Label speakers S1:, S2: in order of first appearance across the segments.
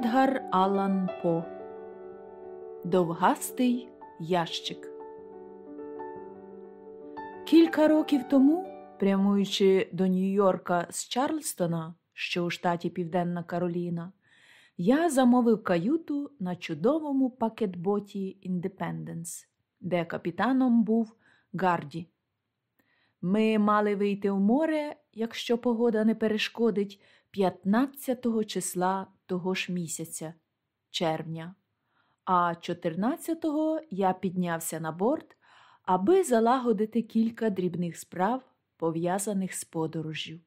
S1: Едгар Аллан По Довгастий ящик. Кілька років тому, прямуючи до Нью-Йорка з Чарльстона, що у штаті Південна Кароліна, я замовив каюту на чудовому пакетботі Індепенденс, де капітаном був Гарді. Ми мали вийти в море, якщо погода не перешкодить, 15 числа того ж місяця, червня, а 14-го я піднявся на борт, аби залагодити кілька дрібних справ, пов'язаних з подорожжю.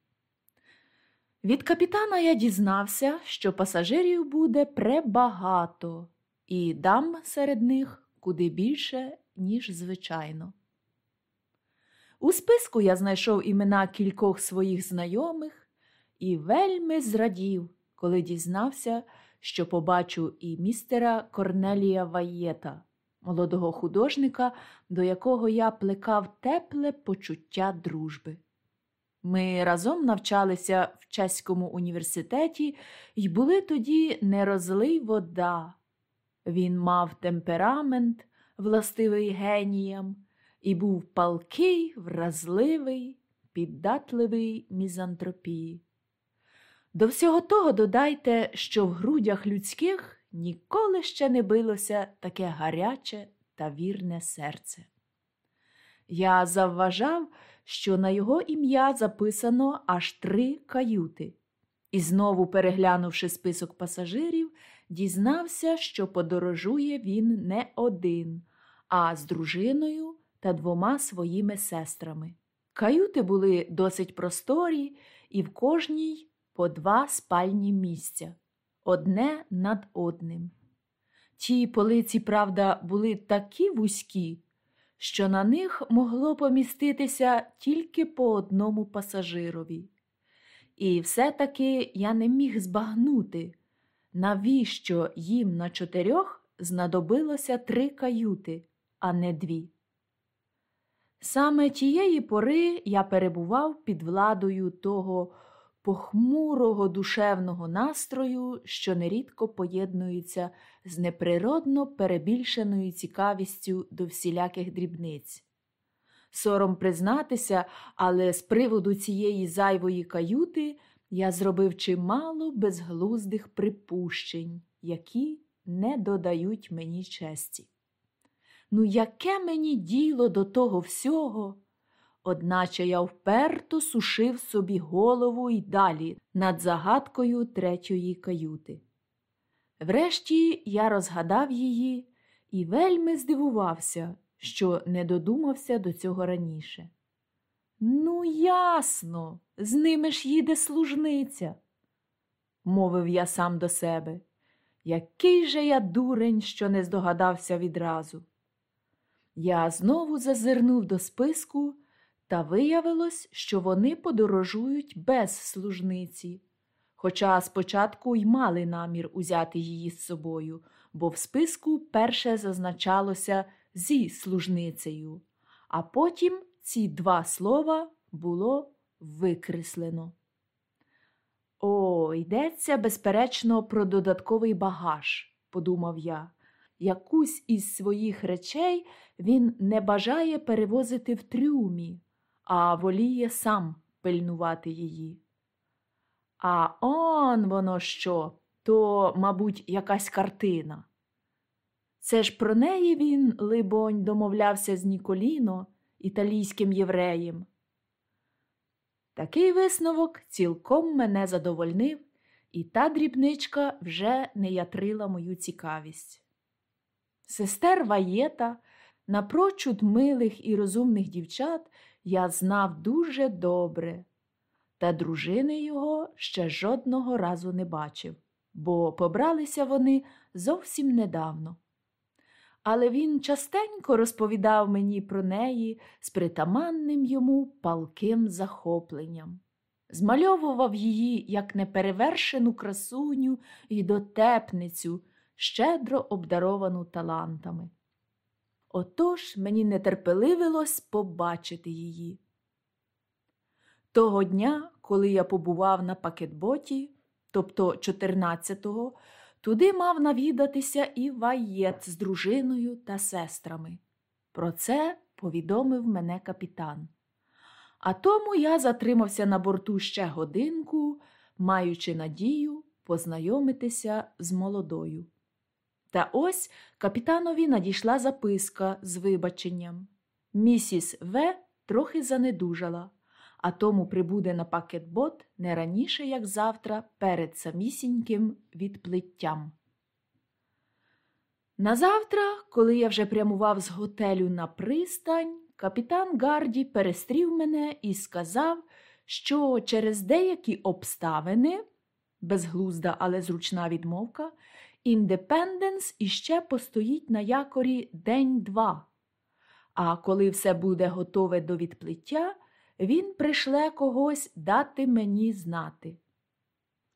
S1: Від капітана я дізнався, що пасажирів буде пребагато, і дам серед них куди більше, ніж звичайно. У списку я знайшов імена кількох своїх знайомих і вельми зрадів, коли дізнався, що побачу і містера Корнелія Ваєта, молодого художника, до якого я плекав тепле почуття дружби. Ми разом навчалися в чеському університеті і були тоді не розлий вода. Він мав темперамент, властивий геніям, і був палкий, вразливий, піддатливий мізантропії. До всього того додайте, що в грудях людських ніколи ще не билося таке гаряче та вірне серце. Я завважав, що на його ім'я записано аж три каюти, і, знову, переглянувши список пасажирів, дізнався, що подорожує він не один, а з дружиною та двома своїми сестрами. Каюти були досить просторі, і в кожній по два спальні місця, одне над одним. Ті полиці, правда, були такі вузькі, що на них могло поміститися тільки по одному пасажирові. І все-таки я не міг збагнути, навіщо їм на чотирьох знадобилося три каюти, а не дві. Саме тієї пори я перебував під владою того похмурого душевного настрою, що нерідко поєднується з неприродно перебільшеною цікавістю до всіляких дрібниць. Сором признатися, але з приводу цієї зайвої каюти я зробив чимало безглуздих припущень, які не додають мені честі. Ну, яке мені діло до того всього? Одначе я вперто сушив собі голову й далі над загадкою третьої каюти. Врешті я розгадав її і вельми здивувався, що не додумався до цього раніше. Ну, ясно, з ними ж їде служниця, мовив я сам до себе. Який же я дурень, що не здогадався відразу. Я знову зазирнув до списку, та виявилось, що вони подорожують без служниці. Хоча спочатку й мали намір узяти її з собою, бо в списку перше зазначалося зі служницею, а потім ці два слова було викреслено. О, йдеться, безперечно, про додатковий багаж, подумав я. Якусь із своїх речей він не бажає перевозити в трюмі, а воліє сам пильнувати її. А он воно що, то, мабуть, якась картина. Це ж про неї він, либонь, домовлявся з Ніколіно, італійським євреєм. Такий висновок цілком мене задовольнив, і та дрібничка вже не ятрила мою цікавість. Сестер Ваєта, напрочуд милих і розумних дівчат, я знав дуже добре, та дружини його ще жодного разу не бачив, бо побралися вони зовсім недавно. Але він частенько розповідав мені про неї з притаманним йому палким захопленням, змальовував її як неперевершену красуню і дотепницю, щедро обдаровану талантами. Отож мені нетерпеливилось побачити її. Того дня, коли я побував на пакетботі, тобто 14-го, Туди мав навідатися і ваєт з дружиною та сестрами. Про це повідомив мене капітан. А тому я затримався на борту ще годинку, маючи надію познайомитися з молодою. Та ось капітанові надійшла записка з вибаченням. Місіс В трохи занедужала, а тому прибуде на пакетбот не раніше, як завтра, перед самісіньким відплиттям. Назавтра, коли я вже прямував з готелю на пристань, капітан Гарді перестрів мене і сказав, що через деякі обставини, безглузда, але зручна відмовка, індепенденс іще постоїть на якорі день-два. А коли все буде готове до відплиття, він пришле когось дати мені знати.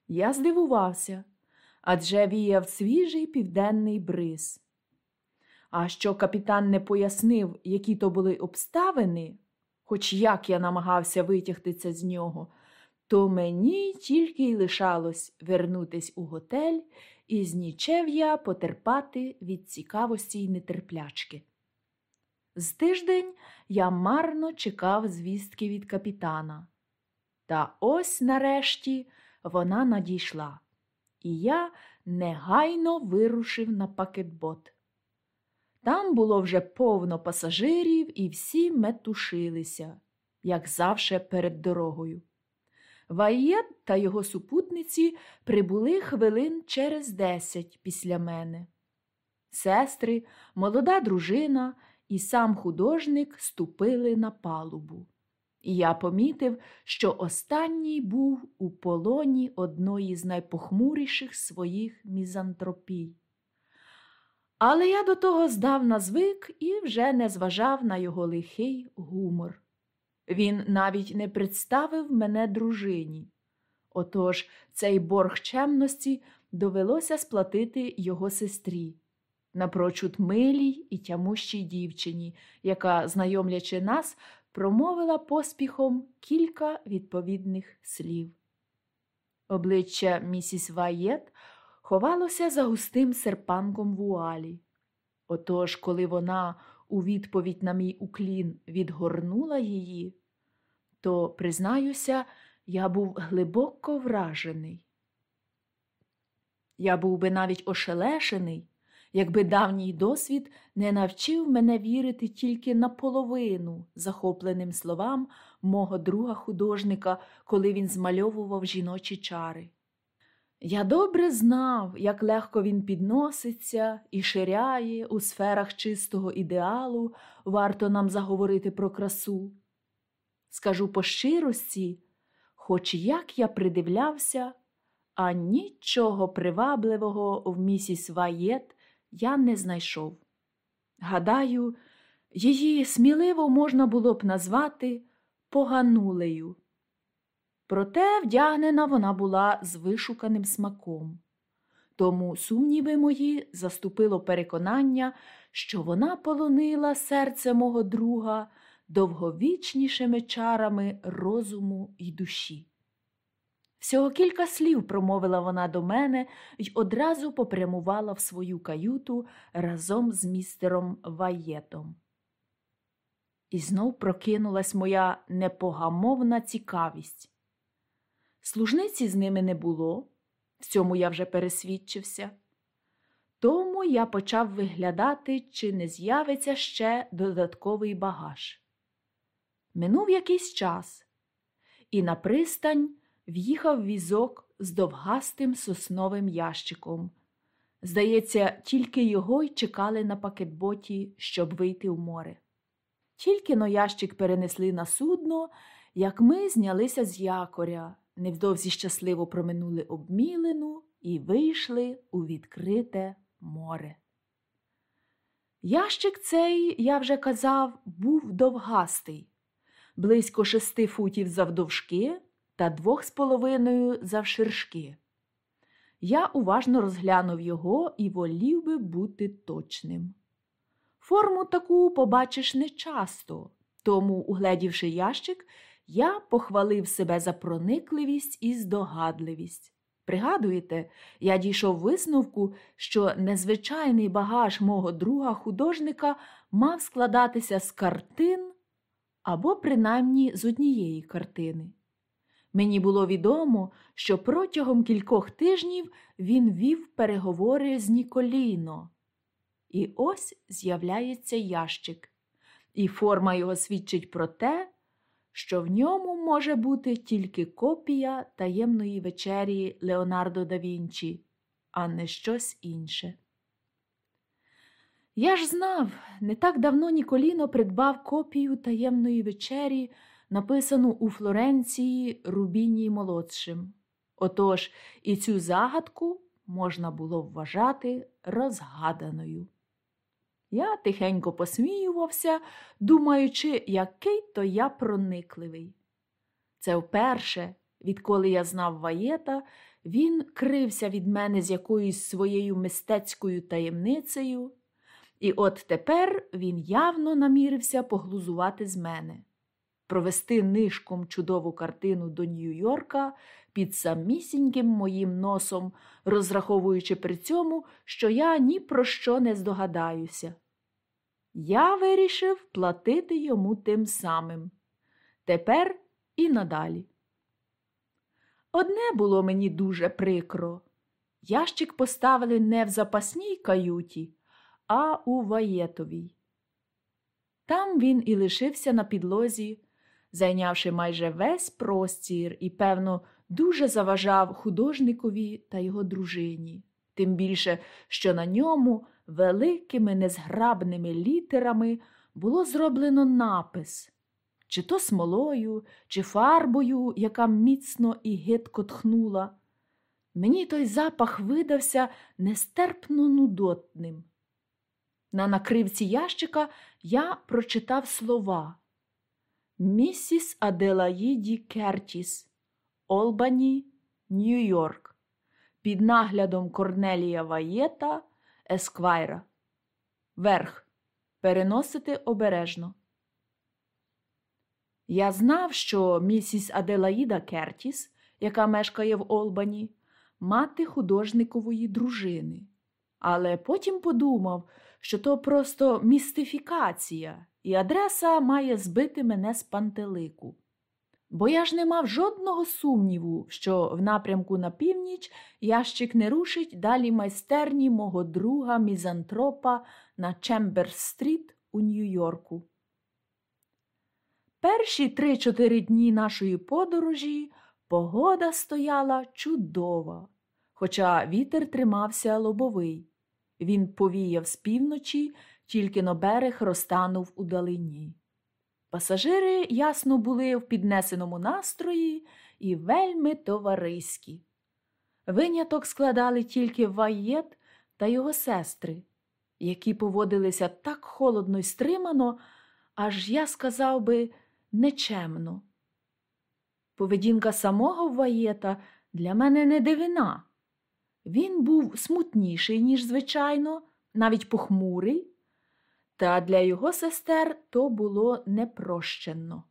S1: Я здивувався адже віяв свіжий південний бриз. А що капітан не пояснив, які то були обставини, хоч як я намагався витягтися з нього, то мені тільки й лишалось вернутись у готель і з нічев'я потерпати від цікавості й нетерплячки. З тиждень я марно чекав звістки від капітана. Та ось нарешті вона надійшла, і я негайно вирушив на пакетбот. Там було вже повно пасажирів, і всі метушилися, як завше перед дорогою. Ваєт та його супутниці прибули хвилин через десять після мене. Сестри, молода дружина і сам художник ступили на палубу. І я помітив, що останній був у полоні одної з найпохмуріших своїх мізантропій. Але я до того здав на звик і вже не зважав на його лихий гумор. Він навіть не представив мене дружині. Отож цей борг чемності довелося сплатити його сестрі, напрочуд милій і тямущій дівчині, яка, знайомлячи нас, промовила поспіхом кілька відповідних слів. Обличчя місіс Ваєт ховалося за густим серпанком вуалі. Отож, коли вона у відповідь на мій уклін відгорнула її, то, признаюся, я був глибоко вражений. Я був би навіть ошелешений, якби давній досвід не навчив мене вірити тільки наполовину захопленим словам мого друга художника, коли він змальовував жіночі чари. Я добре знав, як легко він підноситься і ширяє у сферах чистого ідеалу, варто нам заговорити про красу. Скажу по щирості, хоч як я придивлявся, а нічого привабливого в місіс Ваєт я не знайшов. Гадаю, її сміливо можна було б назвати поганулею. Проте вдягнена вона була з вишуканим смаком. Тому сумніви мої заступило переконання, що вона полонила серце мого друга довговічнішими чарами розуму й душі. Всього кілька слів промовила вона до мене й одразу попрямувала в свою каюту разом з містером Ваєтом. І знов прокинулась моя непогамовна цікавість. Служниці з ними не було, в цьому я вже пересвідчився. Тому я почав виглядати, чи не з'явиться ще додатковий багаж. Минув якийсь час, і на пристань в'їхав візок з довгастим сосновим ящиком. Здається, тільки його й чекали на пакетботі, щоб вийти в море. Тільки но ящик перенесли на судно, як ми знялися з якоря, невдовзі щасливо проминули обмілину і вийшли у відкрите море. Ящик цей, я вже казав, був довгастий, близько шести футів завдовжки та двох з половиною завширшки. Я уважно розглянув його і волів би бути точним. Форму таку побачиш нечасто, тому, угледівши ящик, я похвалив себе за проникливість і здогадливість. Пригадуєте, я дійшов висновку, що незвичайний багаж мого друга художника мав складатися з картин або принаймні з однієї картини. Мені було відомо, що протягом кількох тижнів він вів переговори з Ніколіно. І ось з'являється ящик, і форма його свідчить про те, що в ньому може бути тільки копія таємної вечері Леонардо да Вінчі, а не щось інше. Я ж знав, не так давно Ніколіно придбав копію таємної вечері, написану у Флоренції Рубіні молодшим. Отож і цю загадку можна було вважати розгаданою. Я тихенько посміювався, думаючи, який то я проникливий. Це вперше, відколи я знав ваєта, він крився від мене з якоюсь своєю мистецькою таємницею, і от тепер він явно намірився поглузувати з мене, провести нишком чудову картину до Нью-Йорка під самісіньким моїм носом, розраховуючи при цьому, що я ні про що не здогадаюся. Я вирішив платити йому тим самим. Тепер і надалі. Одне було мені дуже прикро. Ящик поставили не в запасній каюті, а у ваєтовій. Там він і лишився на підлозі, зайнявши майже весь простір і, певно, дуже заважав художникові та його дружині, тим більше, що на ньому великими незграбними літерами було зроблено напис чи то смолою, чи фарбою, яка міцно і гидко тхнула. Мені той запах видався нестерпно нудотним. На накривці ящика я прочитав слова Місіс Аделаїді Кертіс, Олбані, Нью-Йорк, під наглядом Корнелія Ваєта, Есквайра. Верх. Переносити обережно. Я знав, що місіс Аделаїда Кертіс, яка мешкає в Олбані, мати художникової дружини. Але потім подумав, що то просто містифікація, і адреса має збити мене з пантелику. Бо я ж не мав жодного сумніву, що в напрямку на північ ящик не рушить далі майстерні мого друга Мізантропа на Чемберс-стріт у Нью-Йорку. Перші три-чотири дні нашої подорожі погода стояла чудова, хоча вітер тримався лобовий. Він повіяв з півночі, тільки на берег розтанув удалині. Пасажири, ясно, були в піднесеному настрої і вельми товариські. Виняток складали тільки ваєт та його сестри, які поводилися так холодно й стримано, аж я сказав би, нечемно. Поведінка самого ваєта для мене не дивина. Він був смутніший, ніж звичайно, навіть похмурий, та для його сестер то було непрощенно.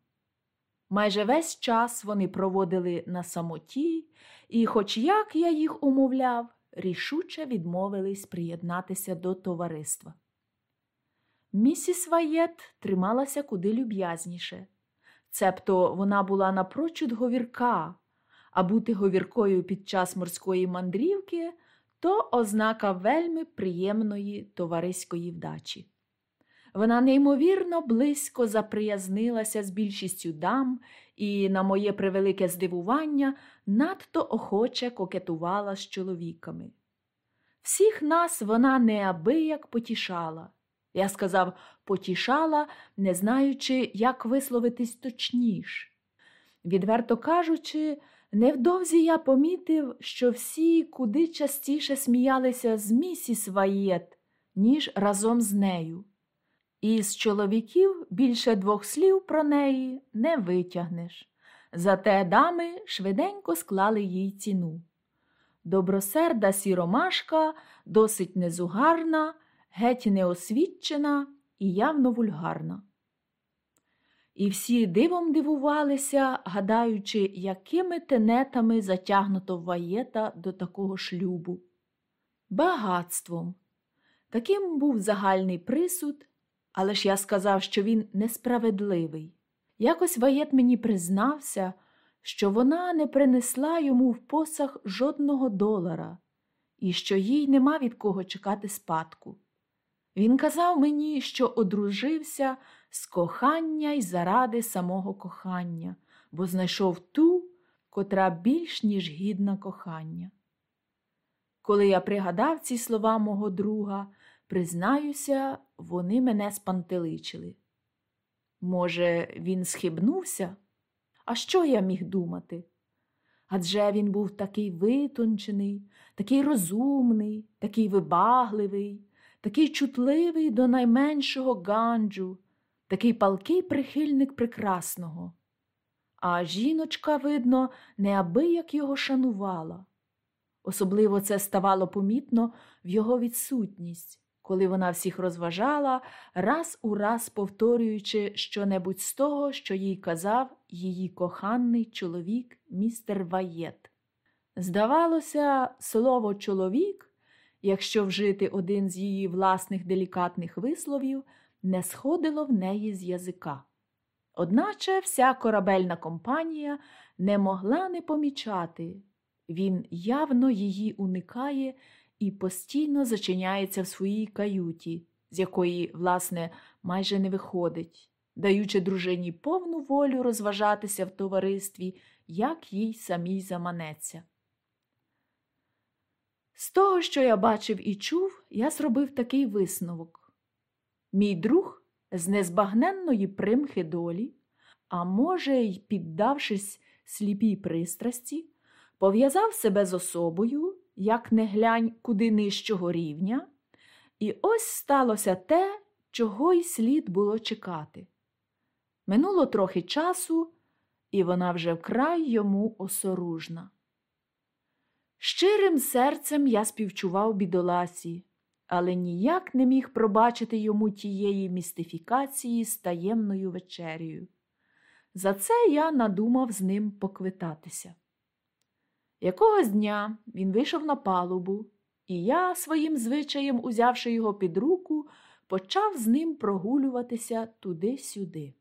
S1: Майже весь час вони проводили на самоті, і, хоч як я їх умовляв, рішуче відмовились приєднатися до товариства. Місіс Ваєт трималася куди люб'язніше, цебто вона була напрочуд говірка, а бути говіркою під час морської мандрівки то ознака вельми приємної товариської вдачі. Вона неймовірно близько заприязнилася з більшістю дам і, на моє превелике здивування, надто охоче кокетувала з чоловіками. Всіх нас вона неабияк потішала. Я сказав потішала, не знаючи, як висловитись точніш. Відверто кажучи, невдовзі я помітив, що всі куди частіше сміялися з місіс Ваєт, ніж разом з нею. Із чоловіків більше двох слів про неї не витягнеш. Зате дами швиденько склали їй ціну. Добросерда сіромашка, досить незугарна, геть неосвічена і явно вульгарна. І всі дивом дивувалися, гадаючи, якими тенетами затягнуто ваєта до такого шлюбу. Багатством. Таким був загальний присуд, але ж я сказав, що він несправедливий. Якось ваєт мені признався, що вона не принесла йому в посах жодного долара і що їй нема від кого чекати спадку. Він казав мені, що одружився з кохання й заради самого кохання, бо знайшов ту, котра більш ніж гідна кохання. Коли я пригадав ці слова мого друга, признаюся, вони мене спантеличили. Може, він схибнувся? А що я міг думати? Адже він був такий витончений, такий розумний, такий вибагливий, такий чутливий до найменшого ганджу, такий палкий прихильник прекрасного. А жіночка, видно, неабияк його шанувала. Особливо це ставало помітно в його відсутність, коли вона всіх розважала, раз у раз повторюючи щонебудь з того, що їй казав її коханий чоловік містер Ваєт. Здавалося, слово чоловік, якщо вжити один з її власних делікатних висловів, не сходило в неї з язика. Одначе вся корабельна компанія не могла не помічати. Він явно її уникає і постійно зачиняється в своїй каюті, з якої, власне, майже не виходить, даючи дружині повну волю розважатися в товаристві, як їй самій заманеться. З того, що я бачив і чув, я зробив такий висновок. Мій друг з незбагненної примхи долі, а може, й піддавшись сліпій пристрасті, пов'язав себе з особою, як не глянь куди нижчого рівня, і ось сталося те, чого й слід було чекати. Минуло трохи часу, і вона вже вкрай йому осоружна. Щирим серцем я співчував бідоласі, але ніяк не міг пробачити йому тієї містифікації з таємною вечерею. За це я надумав з ним поквитатися. Якогось дня він вийшов на палубу, і я, своїм звичаєм, узявши його під руку, почав з ним прогулюватися туди-сюди.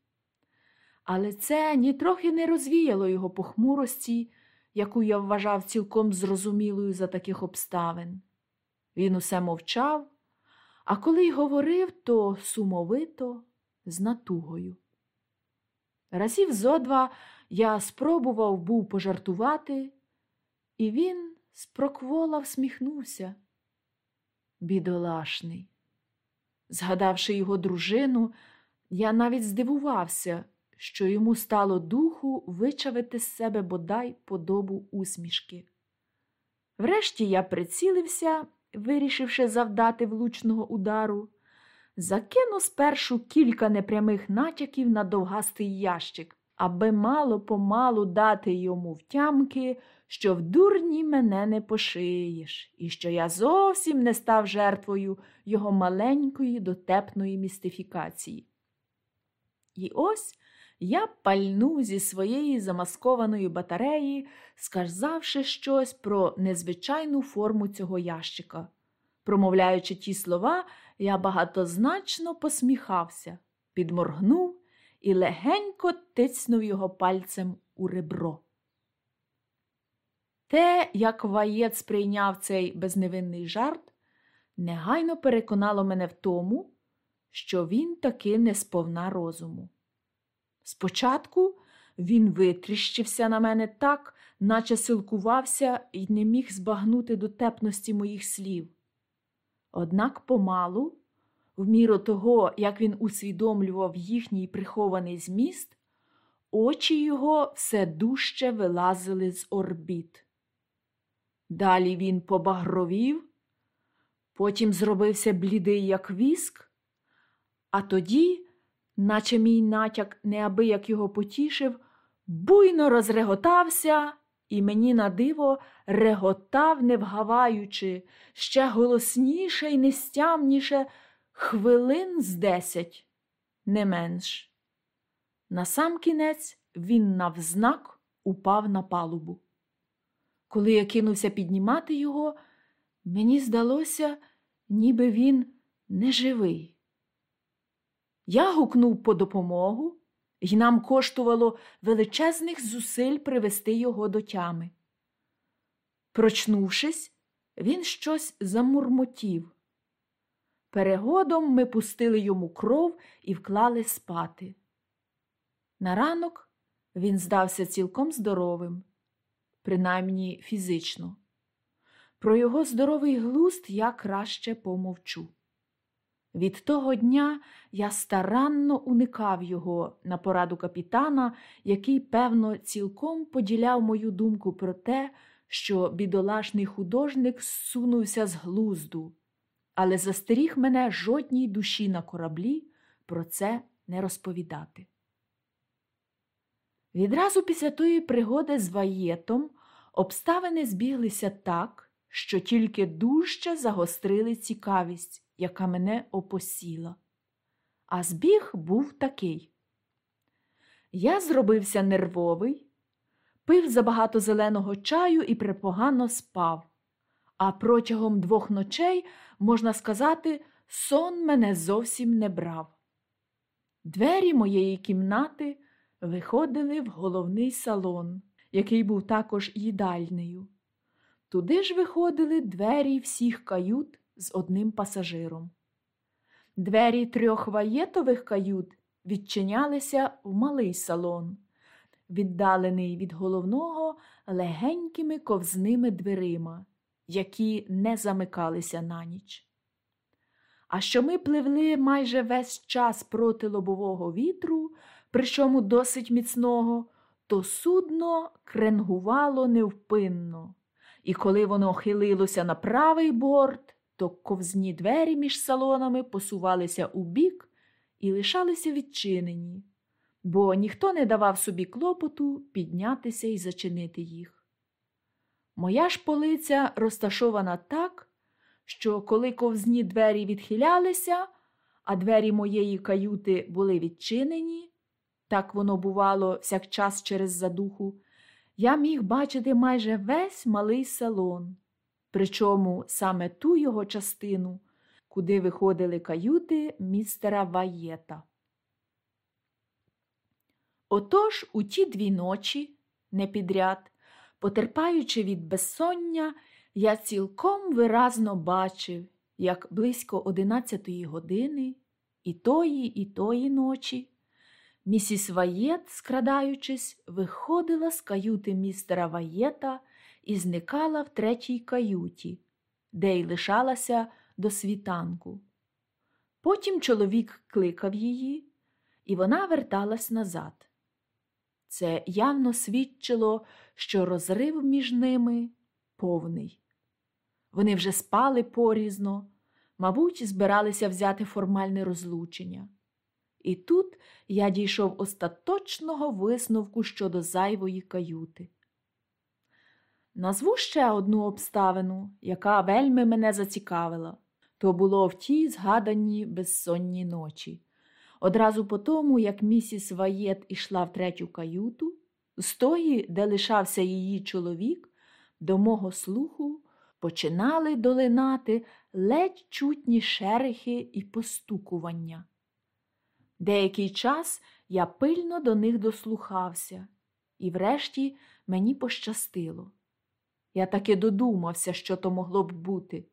S1: Але це нітрохи не розвіяло його похмурості, яку я вважав цілком зрозумілою за таких обставин. Він усе мовчав, а коли й говорив, то сумовито, з натугою. Разів зо два я спробував був пожартувати, і він спроквола всміхнувся. Бідолашний. Згадавши його дружину, я навіть здивувався, що йому стало духу вичавити з себе бодай подобу усмішки. Врешті я прицілився, вирішивши завдати влучного удару, закину спершу кілька непрямих натяків на довгастий ящик, аби мало помалу дати йому втямки, що в дурні мене не пошиєш, і що я зовсім не став жертвою його маленької дотепної містифікації. І ось я пальнув зі своєї замаскованої батареї, сказавши щось про незвичайну форму цього ящика. Промовляючи ті слова, я багатозначно посміхався, підморгнув і легенько тицнув його пальцем у ребро. Те, як ваєт сприйняв цей безневинний жарт, негайно переконало мене в тому, що він таки не сповна розуму. Спочатку він витріщився на мене так, наче силкувався і не міг збагнути дотепності моїх слів. Однак помалу, в міру того, як він усвідомлював їхній прихований зміст, очі його все дужче вилазили з орбіт. Далі він побагровів, потім зробився блідий, як віск, а тоді наче мій натяк неабияк його потішив, буйно розреготався і мені на диво реготав, не вгаваючи, ще голосніше й нестямніше хвилин з десять, не менш. Насамкінець він навзнак упав на палубу. Коли я кинувся піднімати його, мені здалося, ніби він неживий. Я гукнув по допомогу, і нам коштувало величезних зусиль привести його до тями. Прочнувшись, він щось замурмотів. Перегодом ми пустили йому кров і вклали спати. На ранок він здався цілком здоровим, принаймні фізично. Про його здоровий глуст я краще помовчу. Від того дня я старанно уникав його на пораду капітана, який, певно, цілком поділяв мою думку про те, що бідолашний художник зсунувся з глузду, але застеріг мене жодній душі на кораблі про це не розповідати. Відразу після тої пригоди з ваєтом обставини збіглися так, що тільки дужче загострили цікавість, яка мене опосіла. А збіг був такий. Я зробився нервовий, пив забагато зеленого чаю і припогано спав, а протягом двох ночей, можна сказати, сон мене зовсім не брав. Двері моєї кімнати виходили в головний салон, який був також їдальнею. Туди ж виходили двері всіх кают з одним пасажиром. Двері трьох ваєтових кают відчинялися в малий салон, віддалений від головного легенькими ковзними дверима, які не замикалися на ніч. А що ми пливли майже весь час проти лобового вітру, причому досить міцного, то судно кренгувало невпинно, і коли воно хилилося на правий борт, то ковзні двері між салонами посувалися у бік і лишалися відчинені, бо ніхто не давав собі клопоту піднятися і зачинити їх. Моя ж полиця розташована так, що коли ковзні двері відхилялися, а двері моєї каюти були відчинені, так воно бувало всякчас через задуху, я міг бачити майже весь малий салон, причому саме ту його частину, куди виходили каюти містера Ваєта. Отож у ті дві ночі, не підряд, потерпаючи від безсоння, я цілком виразно бачив, як близько одинадцятої години і тої, і тої ночі місіс Ваєт, скрадаючись, виходила з каюти містера Ваєта і зникала в третій каюті, де й лишалася до світанку. Потім чоловік кликав її, і вона верталась назад. Це явно свідчило, що розрив між ними повний. Вони вже спали порізно, мабуть, збиралися взяти формальне розлучення. І тут я дійшов остаточного висновку щодо зайвої каюти. Назву ще одну обставину, яка вельми мене зацікавила. То було в тій згаданій безсонні ночі. Одразу по тому, як місіс Ваєт ішла в третю каюту, з тої, де лишався її чоловік, до мого слуху починали долинати ледь чутні шерехи і постукування. Деякий час я пильно до них дослухався, і врешті мені пощастило. Я таки додумався, що то могло б бути.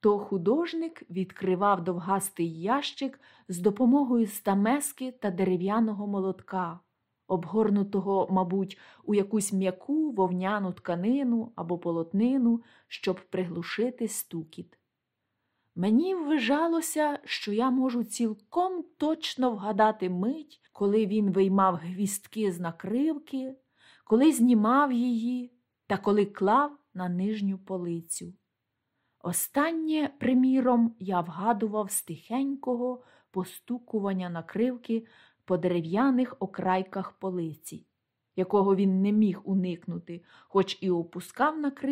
S1: То художник відкривав довгастий ящик з допомогою стамески та дерев'яного молотка, обгорнутого, мабуть, у якусь м'яку вовняну тканину або полотнину, щоб приглушити стукіт. Мені ввижалося, що я можу цілком точно вгадати мить, коли він виймав гвістки з накривки, коли знімав її та коли клав на нижню полицю. Останнє, приміром, я вгадував з тихенького постукування накривки по дерев'яних окрайках полиці, якого він не міг уникнути, хоч і опускав накривку